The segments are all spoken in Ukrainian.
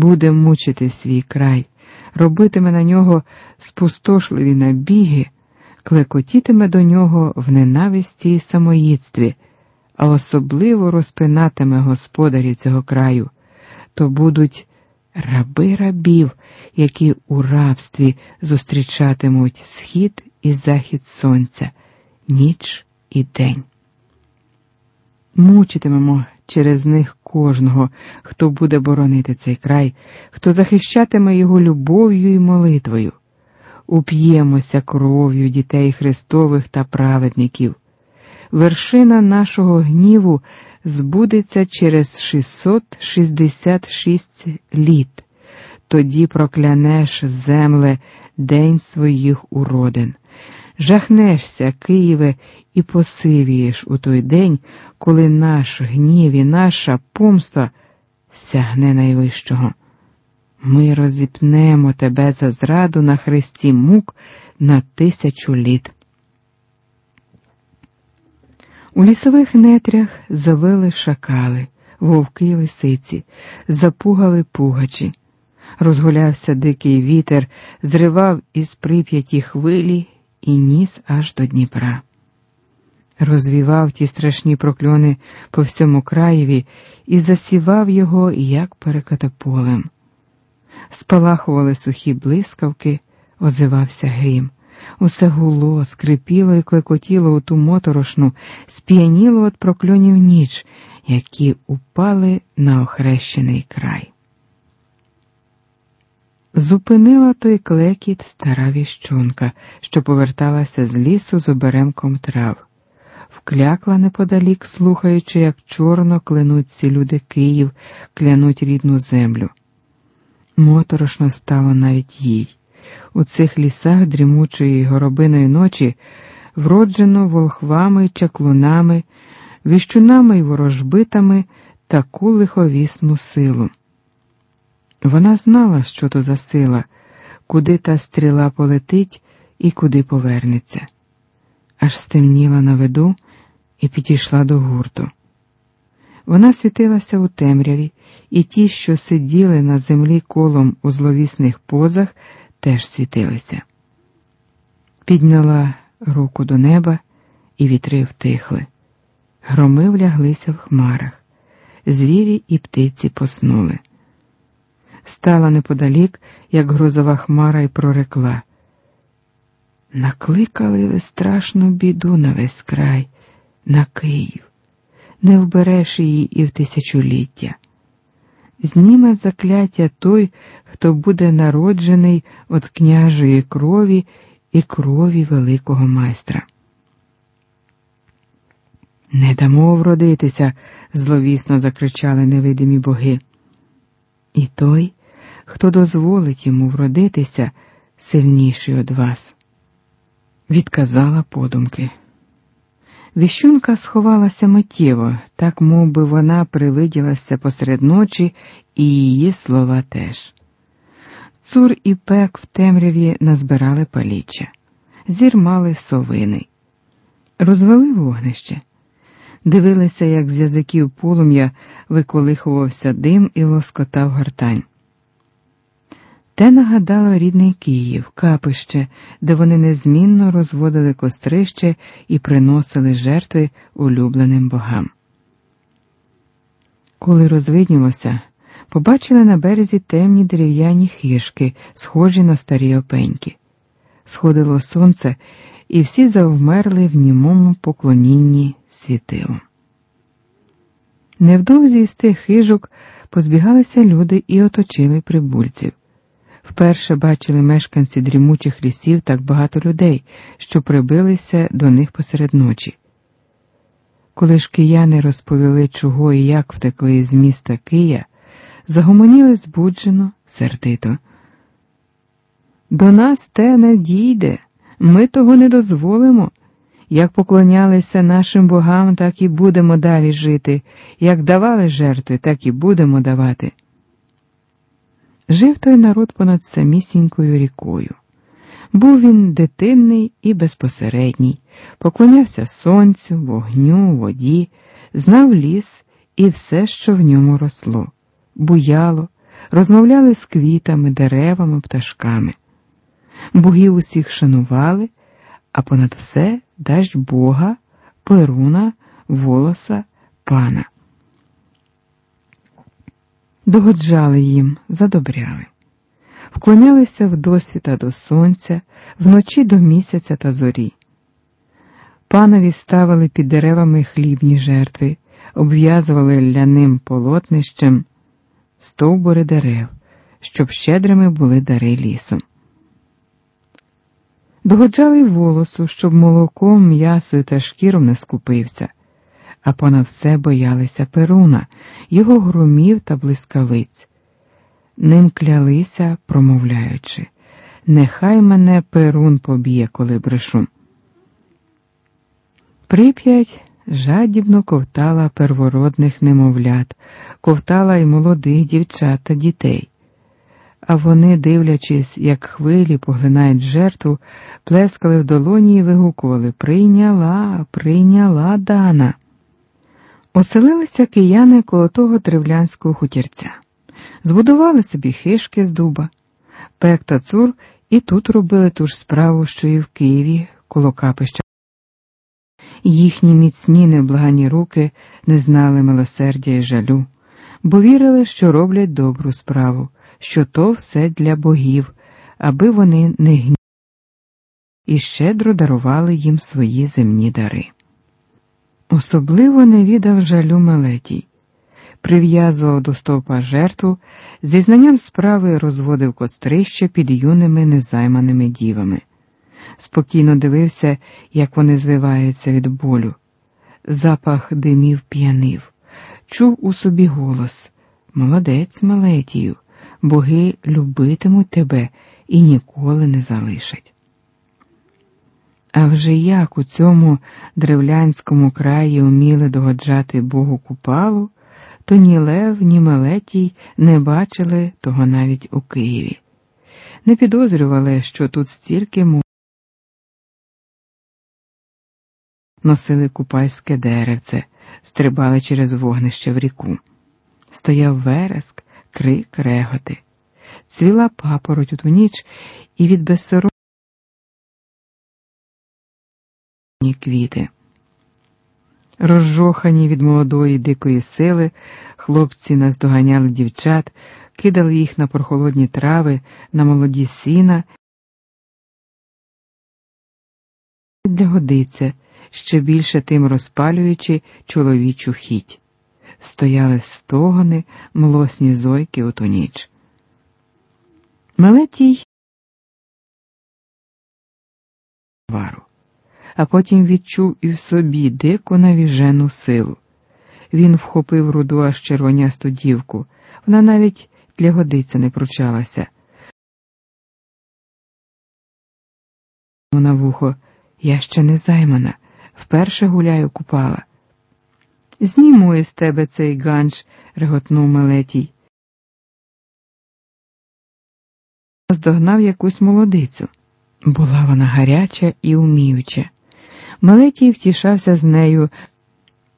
буде мучити свій край, робитиме на нього спустошливі набіги, клекотітиме до нього в ненависті і самоїдстві, а особливо розпинатиме господарів цього краю, то будуть раби рабів, які у рабстві зустрічатимуть схід і захід сонця, ніч і день. Мучитимемо через них кожного, хто буде боронити цей край, хто захищатиме його любов'ю і молитвою. Уп'ємося кров'ю дітей Христових та праведників. Вершина нашого гніву збудеться через 666 літ. Тоді проклянеш земле день своїх уродин. Жахнешся, Києве, і посивієш у той день, коли наш гнів і наша помста сягне найвищого. Ми розіпнемо тебе за зраду на хресті мук на тисячу літ. У лісових нетрях завили шакали, вовки лисиці, запугали пугачі. Розгулявся дикий вітер, зривав із прип'яті хвилі і ніс аж до Дніпра. Розвівав ті страшні прокльони по всьому краєві і засівав його, як перекатаполем. Спалахували сухі блискавки, озивався грім. Усе гуло, скрипіло і клекотіло у ту моторошну, сп'яніло від прокльонів ніч, які упали на охрещений край. Зупинила той клекіт стара віщунка, що поверталася з лісу з оберемком трав, вклякла неподалік, слухаючи, як чорно клянуть ці люди Київ, клянуть рідну землю. Моторошно стало навіть їй. У цих лісах дрімучої горобиної ночі вроджено волхвами чаклунами, віщунами й ворожбитами таку лиховісну силу. Вона знала, що то за сила, куди та стріла полетить і куди повернеться. Аж стемніла на виду і підійшла до гурту. Вона світилася у темряві, і ті, що сиділи на землі колом у зловісних позах, теж світилися. Підняла руку до неба, і вітри втихли. Громи вляглися в хмарах, звірі і птиці поснули стала неподалік, як грозова хмара, і прорекла. Накликали ви страшну біду на весь край, на Київ, не вбереш її і в тисячоліття. Зніме закляття той, хто буде народжений від княжої крові і крові великого майстра. Не дамо вродитися, зловісно закричали невидимі боги. І той, хто дозволить йому вродитися сильніший од вас. Відказала подумки. Віщунка сховалася миттєво, так мов би вона привиділася посеред ночі, і її слова теж. Цур і пек в темряві назбирали паліччя, зірмали совини, розвели вогнище, дивилися, як з язиків полум'я виколихувався дим і лоскотав гартань. Те нагадало рідний Київ, капище, де вони незмінно розводили кострище і приносили жертви улюбленим богам. Коли розвиднілося, побачили на березі темні дерев'яні хижки, схожі на старі опеньки. Сходило сонце, і всі завмерли в німому поклонінні світилу. Невдовзі з тих хижок позбігалися люди і оточили прибульців. Вперше бачили мешканці дрімучих лісів так багато людей, що прибилися до них посеред ночі. Коли ж кияни розповіли, чого і як втекли з міста Кия, загомоніли збуджено, сердито. До нас те не дійде, ми того не дозволимо. Як поклонялися нашим богам, так і будемо далі жити, як давали жертви, так і будемо давати. Жив той народ понад самісінькою рікою. Був він дитинний і безпосередній, поклонявся сонцю, вогню, воді, знав ліс і все, що в ньому росло, буяло, розмовляли з квітами, деревами, пташками. Богів усіх шанували, а понад все дасть Бога, Перуна, волоса, пана. Догоджали їм, задобряли, вклонялися в досвіта до сонця, вночі до місяця та зорі. Панові ставили під деревами хлібні жертви, обв'язували ляним полотнищем стовбури дерев, щоб щедрими були дари лісом. Догоджали волосу, щоб молоком, м'ясою та шкіром не скупився, а понад все боялися Перуна, його громів та блискавиць. Ним клялися, промовляючи, нехай мене Перун поб'є, коли брешу. Прип'ять жадібно ковтала первородних немовлят, ковтала й молодих дівчат та дітей. А вони, дивлячись, як хвилі поглинають жертву, плескали в долоні і вигукували Прийняла, прийняла Дана. Оселилися кияни коло того древлянського хутірця, збудували собі хишки з дуба. Пек та цур і тут робили ту ж справу, що і в Києві коло капища. Їхні міцні неблагані руки не знали милосердя і жалю, бо вірили, що роблять добру справу, що то все для богів, аби вони не гні і щедро дарували їм свої земні дари. Особливо не віддав жалю Мелетій, прив'язував до стовпа жертву, зі знанням справи розводив кострище під юними незайманими дівами спокійно дивився, як вони звиваються від болю. Запах димів п'янив, чув у собі голос Молодець, Малетію, боги любитимуть тебе і ніколи не залишать. А вже як у цьому древлянському краї уміли догоджати Богу купалу, то ні Лев, ні Мелетій не бачили того навіть у Києві. Не підозрювали, що тут стільки носили купальське деревце, стрибали через вогнище в ріку. Стояв вереск, крик, реготи, цвіла папороть у ту ніч і від безсоромні квіти. Розжохані від молодої дикої сили, хлопці наздоганяли дівчат, кидали їх на прохолодні трави, на молоді сіна. Для годиться ще більше тим розпалюючи чоловічу хіть. Стояли стогони, млосні зойки у ту ніч. Малетій вару, а потім відчув і в собі дику навіжену силу. Він вхопив руду аж червонясту дівку, вона навіть для годиця не пручалася. На вухо, я ще не займана вперше гуляю купала. Зніму із тебе цей ганч, реготнув Мелетій. Здогнав якусь молодицю. Була вона гаряча і уміюча. Малетій втішався з нею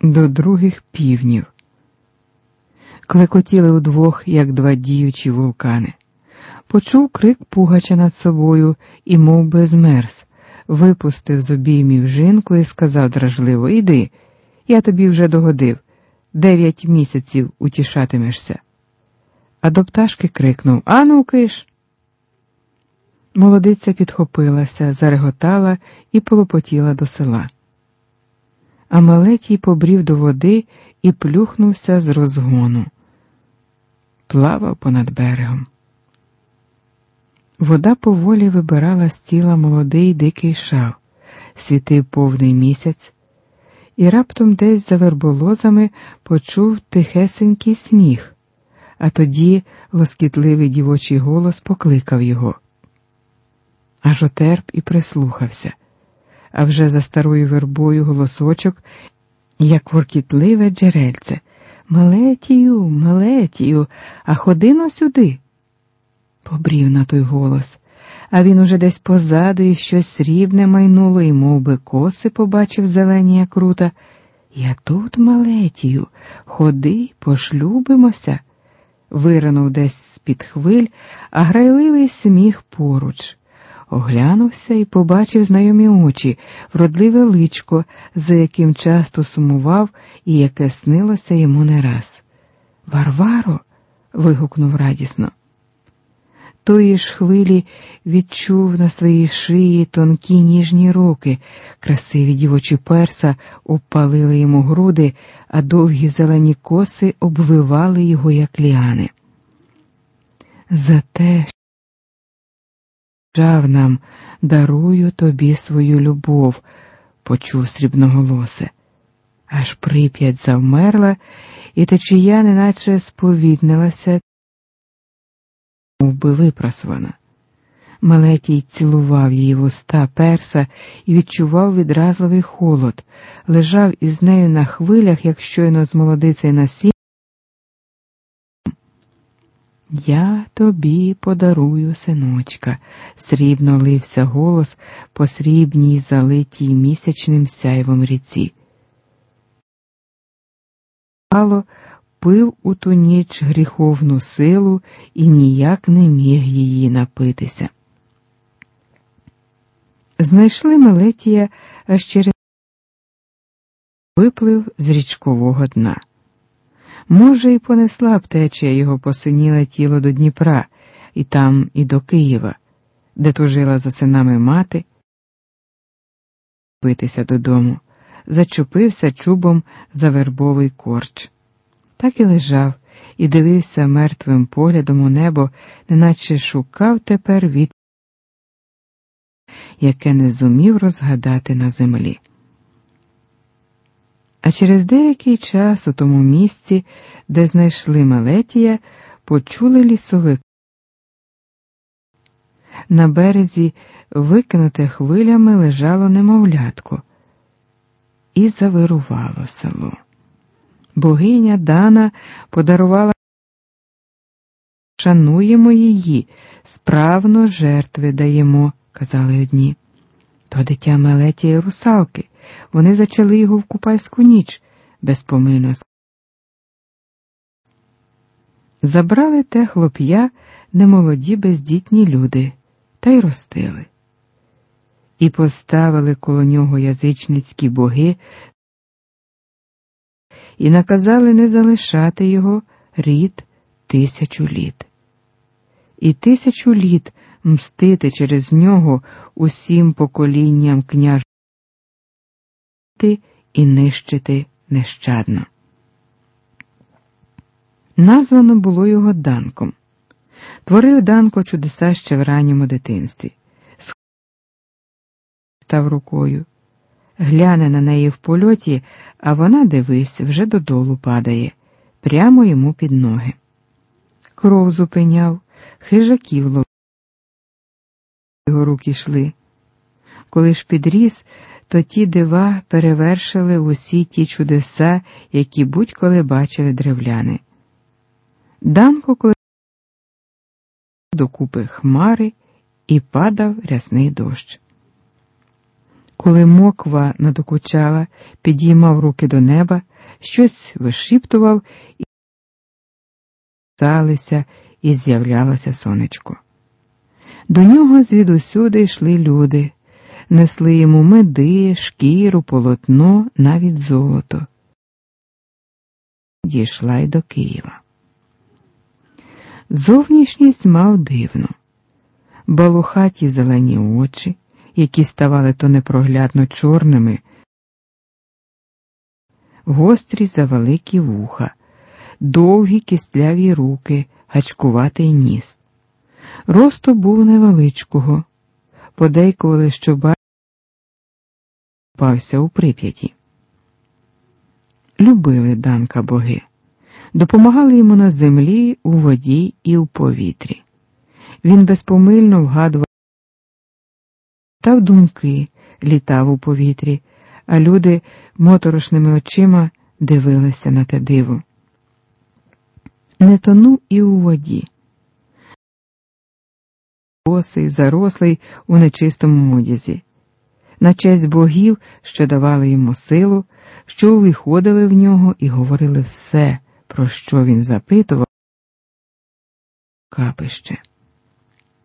до других півнів. Клекотіли удвох, як два діючі вулкани. Почув крик пугача над собою і мов би змерз випустив з обіймів жінку і сказав дражливо Іди, я тобі вже догодив, дев'ять місяців утішатимешся. А до пташки крикнув Ану, киш. Молодиця підхопилася, зареготала і полопотіла до села. А малекій побрів до води і плюхнувся з розгону, плавав понад берегом. Вода поволі вибирала з тіла молодий дикий шал, світив повний місяць, і раптом десь за верболозами почув тихесенький сміх, а тоді лоскітливий дівочий голос покликав його. Аж отерп і прислухався, а вже за старою вербою голосочок, як воркітливе джерельце. Малетію, малетію, а ходи но сюди побрів на той голос, а він уже десь позаду і щось срібне майнуло, і мов би, коси побачив зелені, як крута. Я тут, малетію, ходи, пошлюбимося. виринув десь з-під хвиль, а грайливий сміх поруч. Оглянувся і побачив знайомі очі, вродливе личко, за яким часто сумував і яке снилося йому не раз. Варваро. вигукнув радісно. Тої ж хвилі відчув на своїй шиї тонкі ніжні руки, красиві дівочі перса обпалили йому груди, а довгі зелені коси обвивали його, як ліани. За те, що нам, дарую тобі свою любов, почув срібноголосе. Аж прип'ять завмерла, і течія неначе сповіднилася би випросвана. Малетій цілував її вуста перса і відчував відразливий холод, лежав із нею на хвилях, як щойно з молодицею на сім. Я тобі подарую, синочка, срібно лився голос по срібній, залитій місячним сяйвом ріці. Мало пив у ту ніч гріховну силу і ніяк не міг її напитися. Знайшли Мелетія аж через виплив з річкового дна. Може, і понесла б течія його посиніле тіло до Дніпра, і там, і до Києва, де тужила за синами мати, битися додому, зачепився чубом за вербовий корч. Так і лежав і дивився мертвим поглядом у небо, неначе шукав тепер від, яке не зумів розгадати на землі. А через деякий час у тому місці, де знайшли Малетія, почули лісовик. На березі, викинуте хвилями, лежало немовлятко, і завирувало село. Богиня Дана подарувала. Шануємо її, справно жертви даємо, казали одні. То дитя Мелетія русалки. Вони зачали його в купальську ніч безпомильно. Забрали те хлоп'я немолоді бездітні люди та й ростили. І поставили коло нього язичницькі боги і наказали не залишати його рід тисячу літ. І тисячу літ мстити через нього усім поколінням княж і нищити нещадно. Названо було його Данком. Творив Данко чудеса ще в ранньому дитинстві. Став рукою гляне на неї в польоті, а вона, дивись, вже додолу падає, прямо йому під ноги. Кров зупиняв, хижаків ловив. Його руки йшли. Коли ж підріс, то ті дива перевершили усі ті чудеса, які будь-коли бачили древляни. Данко коли докупи хмари і падав рясний дощ. Коли моква надокучала, підіймав руки до неба, щось вишіптував і залися, і з'являлося сонечко. До нього звідусюди йшли люди, несли йому меди, шкіру, полотно, навіть золото. Дійшла й до Києва. Зовнішність мав дивну, балухаті зелені очі які ставали то непроглядно чорними, гострі завеликі вуха, довгі кістляві руки, гачкуватий ніс. Росту був невеличкого, подейкували, що бався у прип'яті. Любили Данка боги, допомагали йому на землі, у воді і у повітрі. Він безпомильно вгадував та в думки літав у повітрі, а люди моторошними очима дивилися на те диво. Не тонув і у воді. Босий, зарослий у нечистому одязі, на честь богів, що давали йому силу, що виходили в нього і говорили все, про що він запитував. капище.